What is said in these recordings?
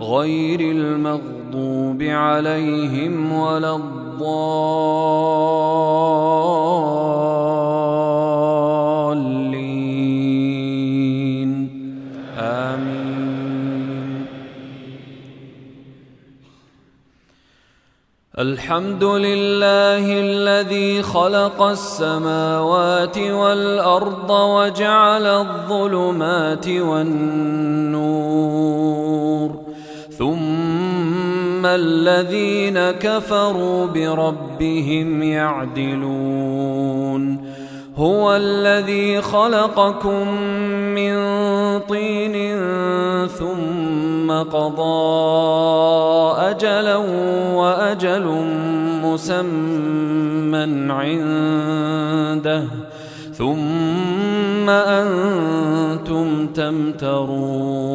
غير المغضوب عليهم ولا الضالين. آمين. الحمد لله الذي خلق السماوات والأرض وجعل الظلمات والنور. ثم الذين كفروا بربهم يعدلون. هو الذي خلقكم من طين ثم قضى أجلا وأجل مسمى عنده. ثم أنتم تمترون.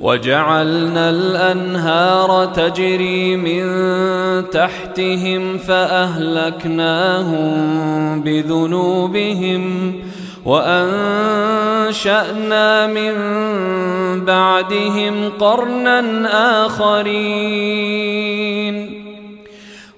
وجعلنا الأنهار تجري من تحتهم فأهلكناهم بذنوبهم وأنشأنا من بعدهم قرنا آخرين.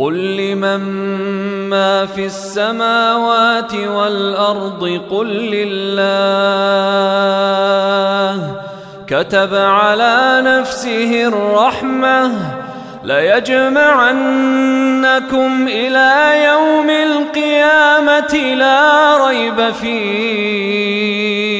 قل لمن ما في السماوات والارض قل لله كتب على نفسه الرحمه ليجمعنكم إلى يوم القيامه لا ريب فيه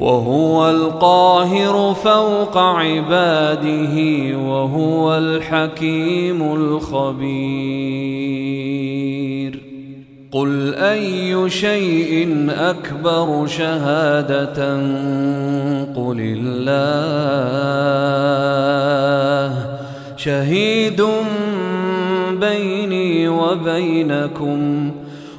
وهو القاهر فوق عباده وهو الحكيم الخبير. قل أي شيء أكبر شهادة؟ قل الله. شهيد بيني وبينكم.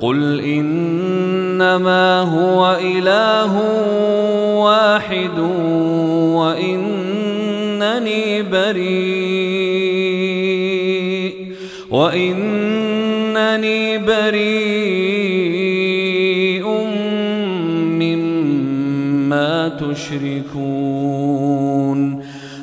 قل إنما هو إله واحد وإنني بريء وإنني بريء مما تشركون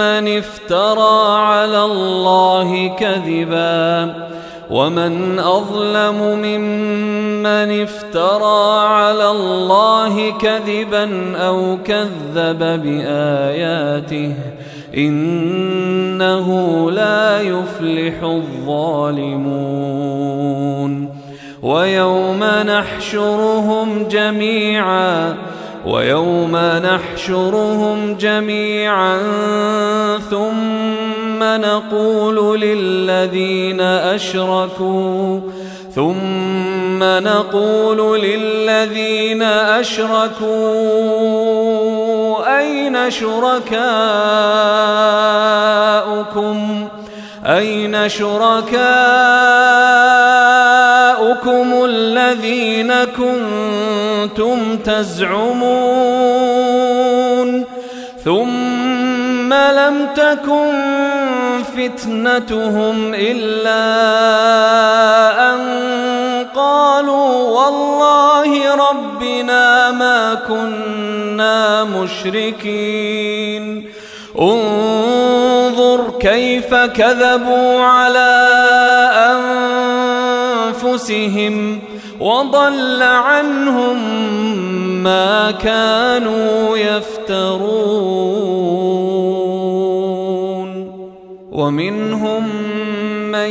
افترى على الله كذبا ومن أظلم ممن افترى على الله كذبا أو كذب بآياته إنه لا يفلح الظالمون ويوم نحشرهم جميعا ويوم نحشرهم جميعا ثم نقول للذين أشركوا ثم نقول للذين أشركوا أين شركاؤكم؟ أين شركاؤكم الذين كنتم تزعمون؟ ثم لم تكن فتنتهم إلا أن قالوا والله ربنا ما كنا مشركين. انظر كيف كذبوا على أنفسهم وضل عنهم ما كانوا يفترون. ومنهم من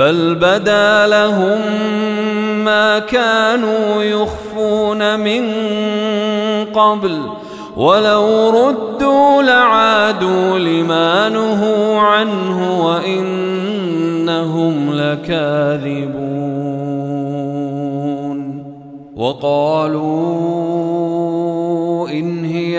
بل بدا لهم ما كانوا يخفون من قبل ولو ردوا لعادوا لما نهوا عنه وإنهم لكاذبون وقالوا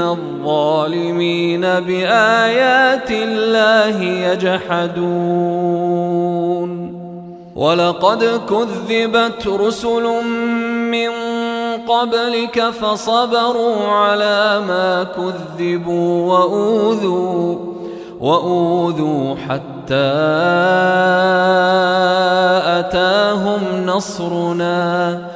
الظالمين بآيات الله يجحدون ولقد كذبت رسل من قبلك فصبروا على ما كذبوا وأوذوا وأوذوا حتى أتاهم نصرنا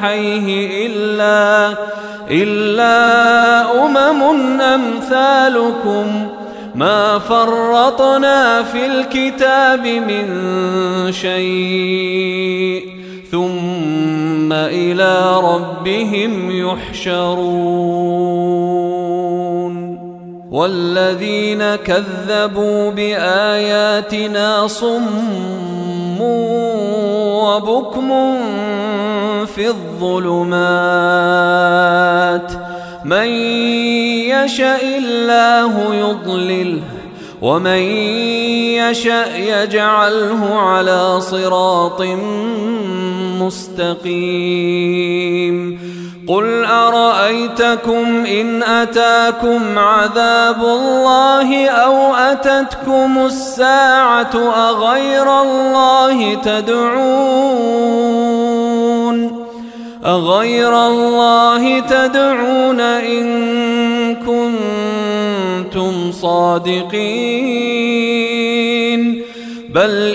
بجناحيه إلا إلا أمم أمثالكم. ما فرطنا في الكتاب من شيء. ثم إلى ربهم يحشرون. والذين كذبوا بآياتنا صم وبكم في الظلمات. من يشاء الله يضلله ومن يشاء يجعله على صراط مستقيم. قل ارايتكم ان اتاكم عذاب الله أو اتتكم الساعة اغير الله تدعون اغير الله تدعون ان كنتم صادقين بل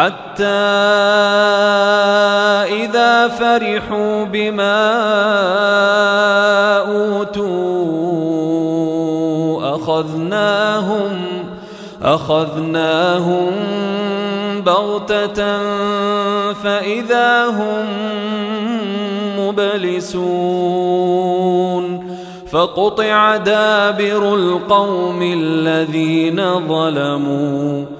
حتى إذا فرحوا بما أوتوا أخذناهم أخذناهم بغتة فإذا هم مبلسون فقطع دابر القوم الذين ظلموا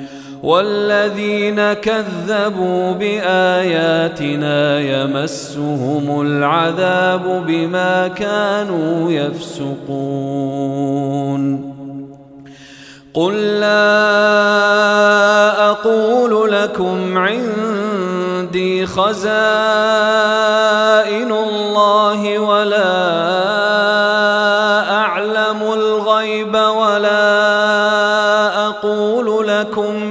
والذين كذبوا بآياتنا يمسهم العذاب بما كانوا يفسقون. قل لا أقول لكم عند عندي خزائن الله ولا أعلم الغيب ولا أقول لكم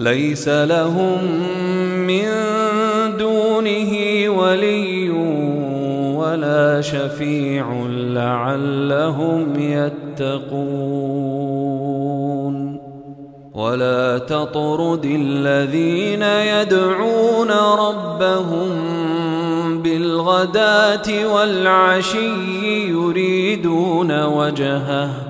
ليس لهم من دونه ولي ولا شفيع لعلهم يتقون. ولا تطرد الذين يدعون ربهم بالغداة والعشي يريدون وجهه.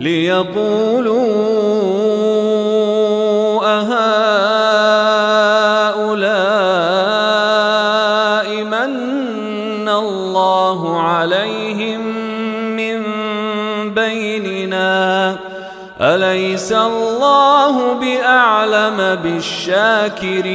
ليقولوا أهؤلاء من الله عليهم من بيننا؟ أليس الله بأعلم بالشاكرين؟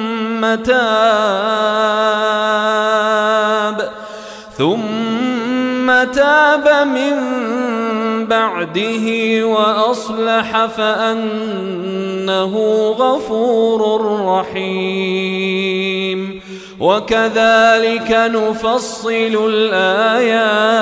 تاب ثم تاب من بعده وأصلح فأنه غفور رحيم. وكذلك نفصل الآيات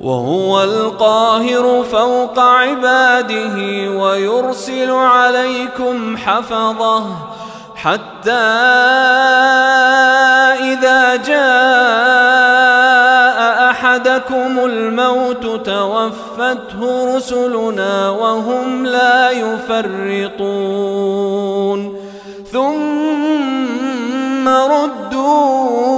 وهو القاهر فوق عباده ويرسل عليكم حفظه حتى إذا جاء أحدكم الموت توفته رسلنا وهم لا يفرطون. ثم ردوا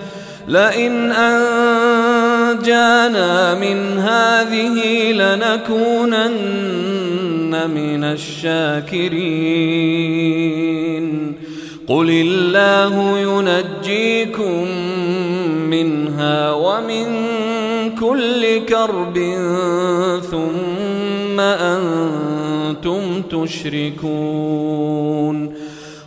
لئن أنجانا من هذه لنكونن من الشاكرين. قل الله ينجيكم منها ومن كل كرب ثم أنتم تشركون.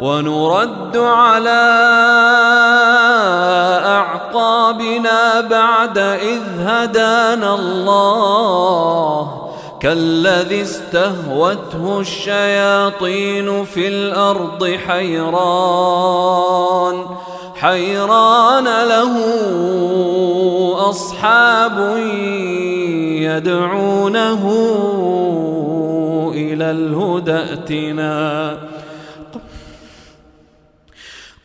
ونرد على أعقابنا بعد إذ هدانا الله. كالذي استهوته الشياطين في الأرض حيران. حيران له أصحاب يدعونه إلى الهدى ائتنا.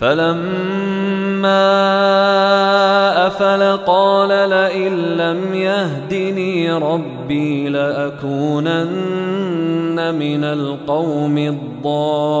فلما أفل قال لئن لم يهدني ربي لأكونن من القوم الضالين.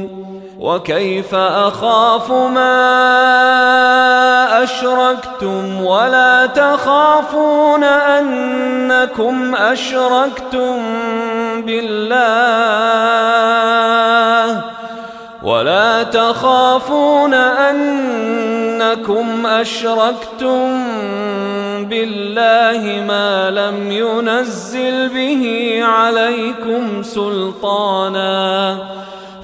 وكيف أخاف ما أشركتم ولا تخافون أنكم أشركتم بالله ولا تخافون أنكم أشركتم بالله ما لم ينزل به عليكم سلطانا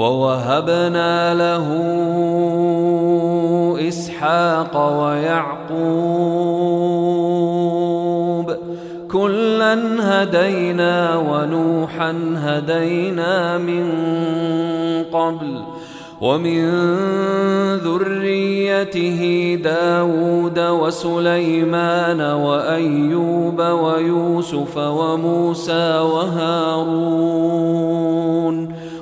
ووهبنا له إسحاق ويعقوب كلا هدينا ونوحا هدينا من قبل ومن ذريته داود وسليمان وأيوب ويوسف وموسى وهارون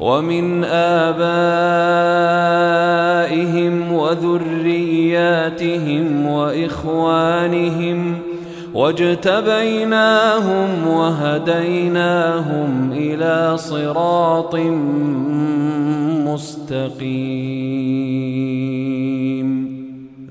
ومن آبائهم وذرياتهم وإخوانهم واجتبيناهم وهديناهم إلى صراط مستقيم.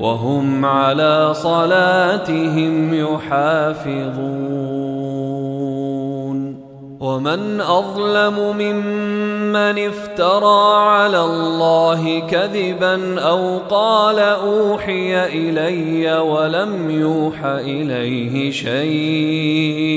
وهم على صلاتهم يحافظون. ومن أظلم ممن افترى على الله كذبا أو قال أوحي إلي ولم يوح إليه شيء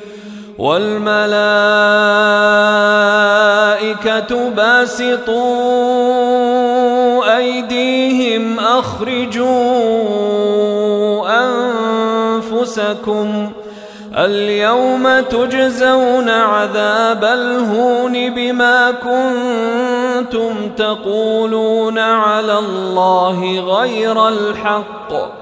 والملائكة باسطوا أيديهم أخرجوا أنفسكم اليوم تجزون عذاب الهون بما كنتم تقولون على الله غير الحق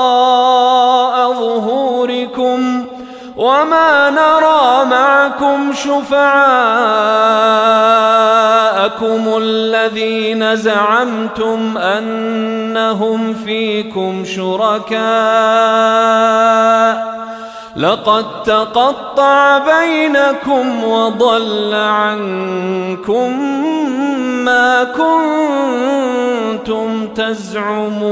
وما نرى معكم شفعاءكم الذين زعمتم أنهم فيكم شركاء. لقد تقطع بينكم وضل عنكم ما كنتم تزعمون.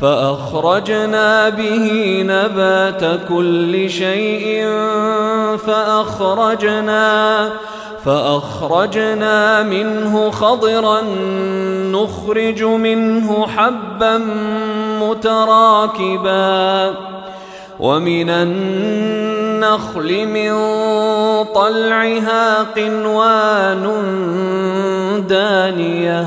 فأخرجنا به نبات كل شيء فأخرجنا فأخرجنا منه خضرا نخرج منه حبا متراكبا ومن النخل من طلعها قنوان دانية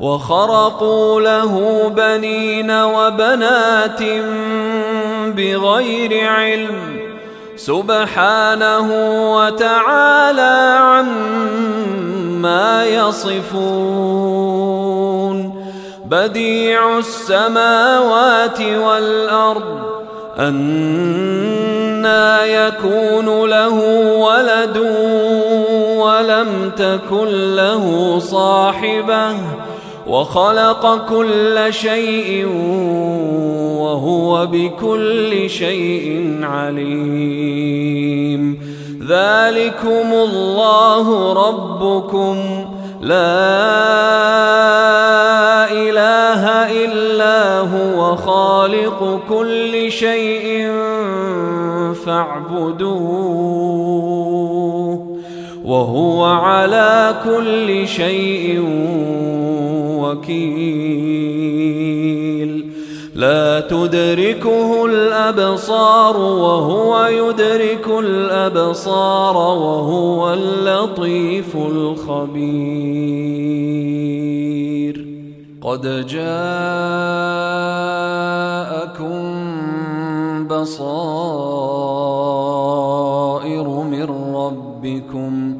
وخرقوا له بنين وبنات بغير علم سبحانه وتعالى عما يصفون بديع السماوات والأرض أنا يكون له ولد ولم تكن له صاحبة وخلق كل شيء وهو بكل شيء عليم. ذلكم الله ربكم. لا إله إلا هو خالق كل شيء فاعبدوه. وهو على كل شيء وكيل. لا تدركه الأبصار وهو يدرك الأبصار وهو اللطيف الخبير. قد جاءكم بصائر من ربكم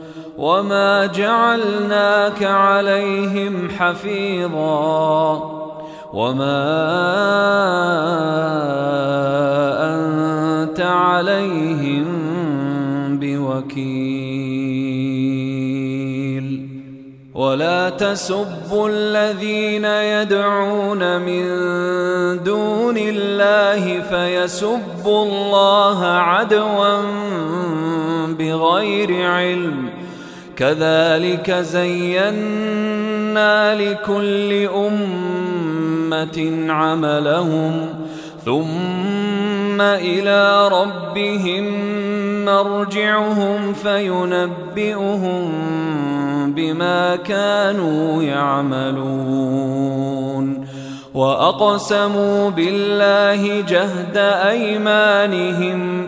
وما جعلناك عليهم حفيظا وما انت عليهم بوكيل ولا تسبوا الذين يدعون من دون الله فيسبوا الله عدوا بغير علم كذلك زينا لكل أمة عملهم ثم إلى ربهم مرجعهم فينبئهم بما كانوا يعملون. وأقسموا بالله جهد أيمانهم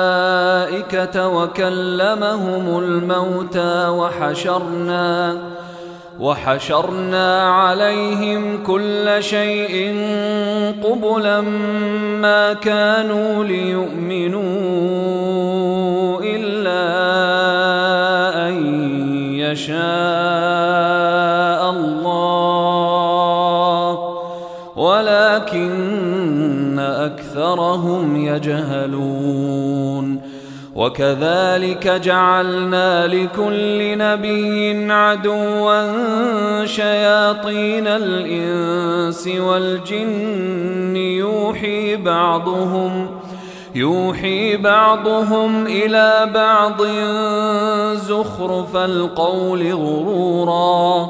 مكة وكلمهم الموتى وحشرنا وحشرنا عليهم كل شيء قبلا ما كانوا ليؤمنوا إلا أن يشاء الله ولكن أكثرهم يجهلون. وكذلك جعلنا لكل نبي عدوا شياطين الإنس والجن يوحي بعضهم يوحي بعضهم إلى بعض زخرف القول غرورا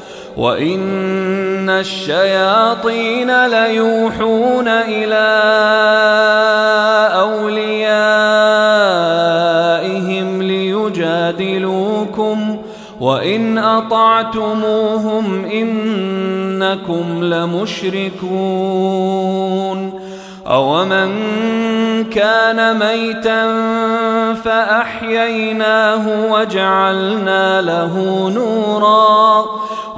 وإن الشياطين ليوحون إلى أوليائهم ليجادلوكم وإن أطعتموهم إنكم لمشركون أومن كان ميتا فأحييناه وجعلنا له نورا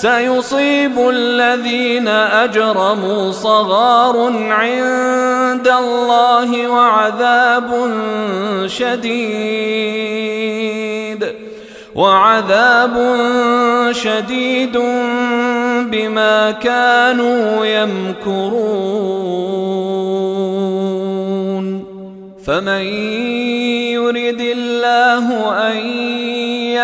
سيصيب الذين أجرموا صغار عند الله وعذاب شديد وعذاب شديد بما كانوا يمكرون فمن يرد الله أن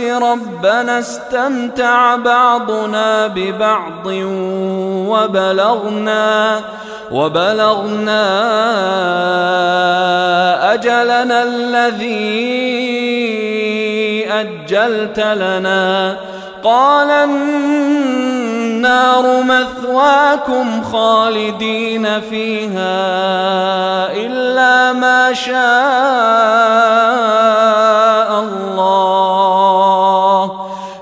ربنا استمتع بعضنا ببعض وبلغنا وبلغنا أجلنا الذي أجلت لنا. قال النار مثواكم خالدين فيها إلا ما شاء الله.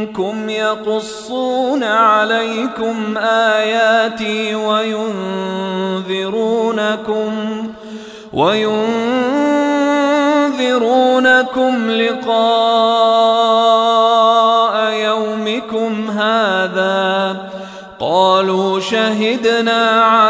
منكم يقصون عليكم آياتي وينذرونكم وينذرونكم لقاء يومكم هذا قالوا شهدنا على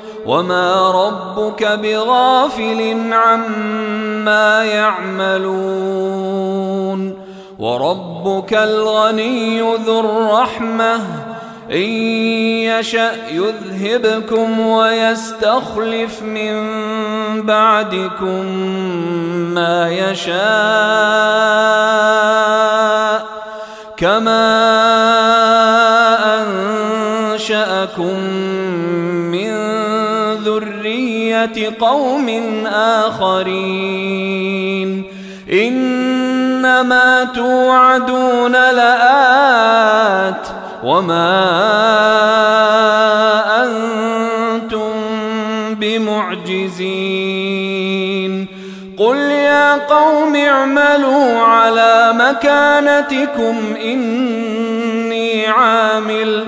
وما ربك بغافل عما يعملون وربك الغني ذو الرحمة إن يشأ يذهبكم ويستخلف من بعدكم ما يشاء كما أنشأكم قوم آخرين. إنما توعدون لآت وما أنتم بمعجزين. قل يا قوم اعملوا على مكانتكم إني عامل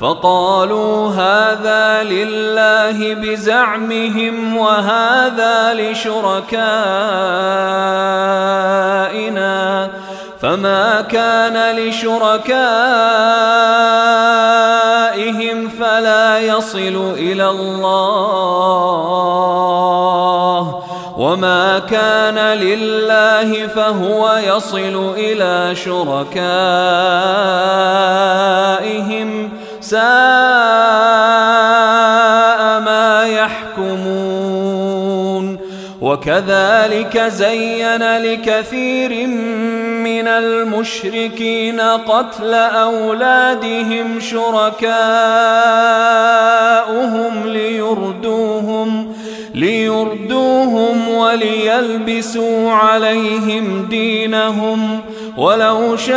فقالوا هذا لله بزعمهم وهذا لشركائنا فما كان لشركائهم فلا يصل إلى الله وما كان لله فهو يصل إلى شركائهم ساء ما يحكمون. وكذلك زين لكثير من المشركين قتل أولادهم شركاؤهم ليردوهم ليردوهم وليلبسوا عليهم دينهم. ولو شاء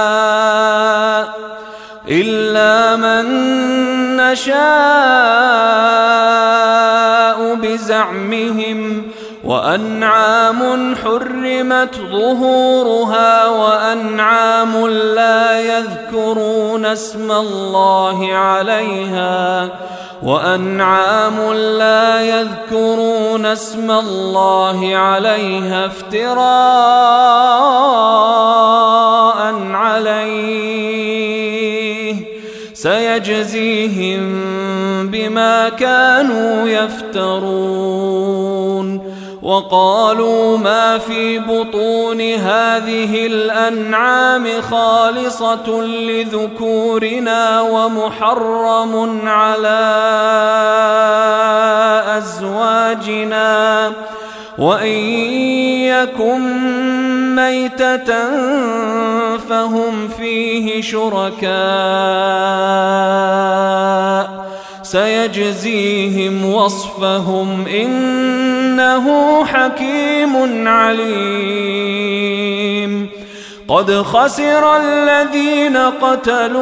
نشاء بزعمهم وأنعام حرمت ظهورها وأنعام لا يذكرون اسم الله عليها وأنعام لا يذكرون اسم الله عليها افتراء عليه سيجزيهم بما كانوا يفترون. وقالوا ما في بطون هذه الأنعام خالصة لذكورنا ومحرم على أزواجنا. وإن يكن ميتة فهم فيه شركاء سيجزيهم وصفهم إنه حكيم عليم قد خسر الذين قتلوا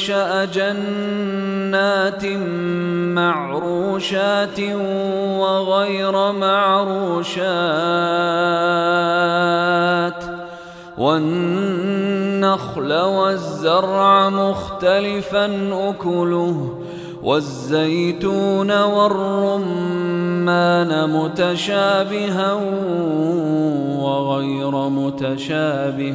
أنشأ جنات معروشات وغير معروشات والنخل والزرع مختلفا أكله والزيتون والرمان متشابها وغير متشابه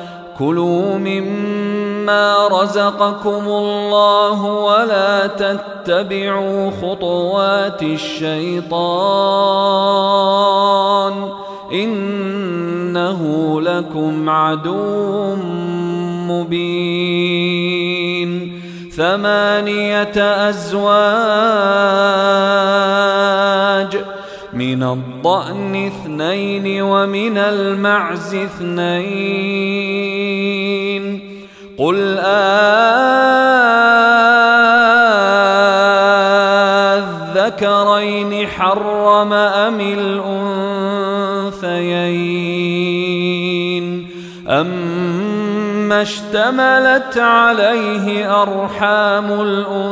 كلوا مما رزقكم الله ولا تتبعوا خطوات الشيطان إنه لكم عدو مبين ثمانية أزواج من الضأن اثنين ومن المعز اثنين. قل آذكرين حرم أم الأنثيين. أما اشتملت عليه أرحام الأنثيين.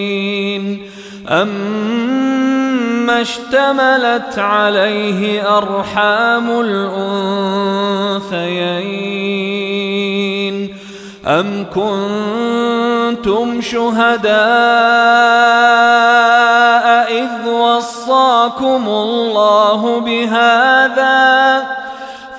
أما اشتملت عليه أرحام الأنثيين أم كنتم شهداء إذ وصاكم الله بهذا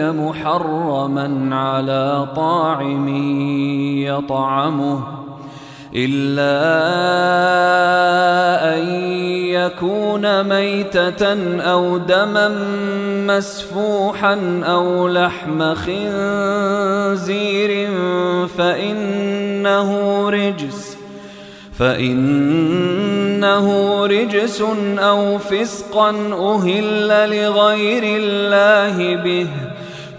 محرما على طاعم يطعمه إلا أن يكون ميتة أو دما مسفوحا أو لحم خنزير فإنه رجس فإنه رجس أو فسقا أهل لغير الله به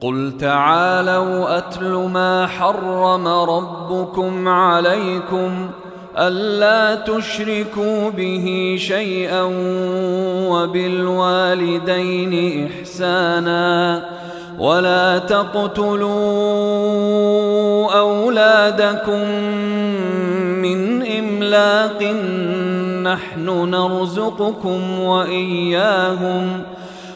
قل تعالوا اتل ما حرم ربكم عليكم ألا تشركوا به شيئا وبالوالدين إحسانا ولا تقتلوا أولادكم من إملاق نحن نرزقكم وإياهم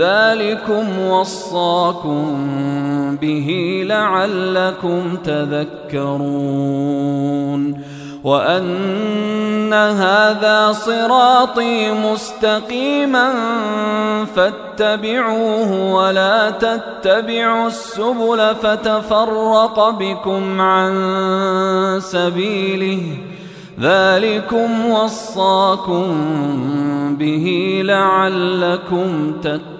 ذلكم وصاكم به لعلكم تذكرون وأن هذا صراطي مستقيما فاتبعوه ولا تتبعوا السبل فتفرق بكم عن سبيله ذلكم وصاكم به لعلكم تتقون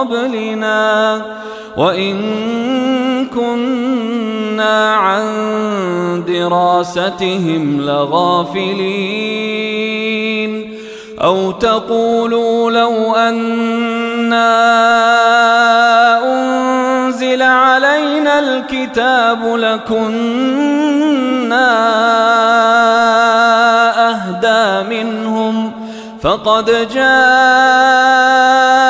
قبلنا وإن كنا عن دراستهم لغافلين أو تقولوا لو أنا أنزل علينا الكتاب لكنا أهدى منهم فقد جاءكم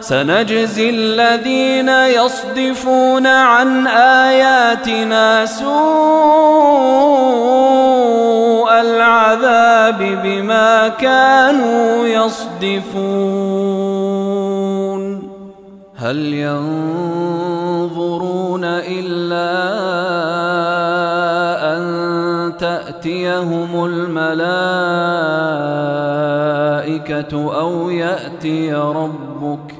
سنجزي الذين يصدفون عن آياتنا سوء العذاب بما كانوا يصدفون. هل ينظرون إلا أن تأتيهم الملائكة أو يأتي ربك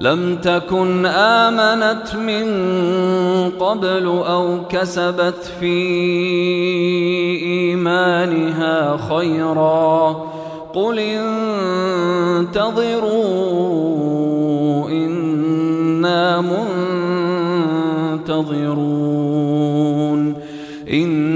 لم تكن آمنت من قبل أو كسبت في إيمانها خيرا. قل انتظروا إنا منتظرون. إن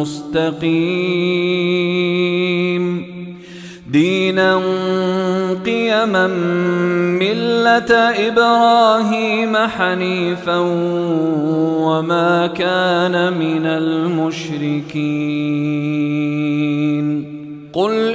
مستقيم. دينا قيما ملة إبراهيم حنيفا وما كان من المشركين. قل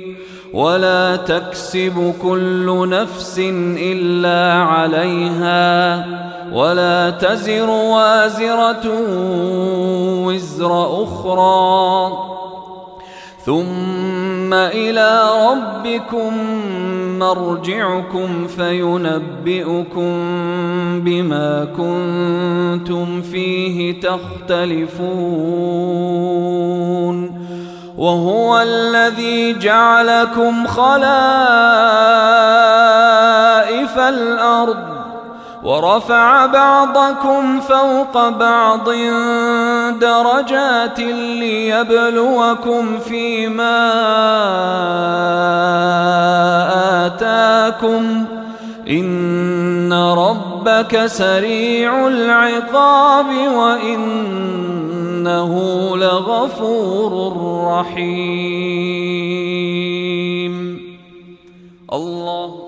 ولا تكسب كل نفس إلا عليها ولا تزر وازرة وزر أخرى. ثم إلى ربكم مرجعكم فينبئكم بما كنتم فيه تختلفون. وهو الذي جعلكم خلائف الأرض ورفع بعضكم فوق بعض درجات ليبلوكم فيما آتاكم إن ربك سريع العقاب وإنه لغفور رحيم. الله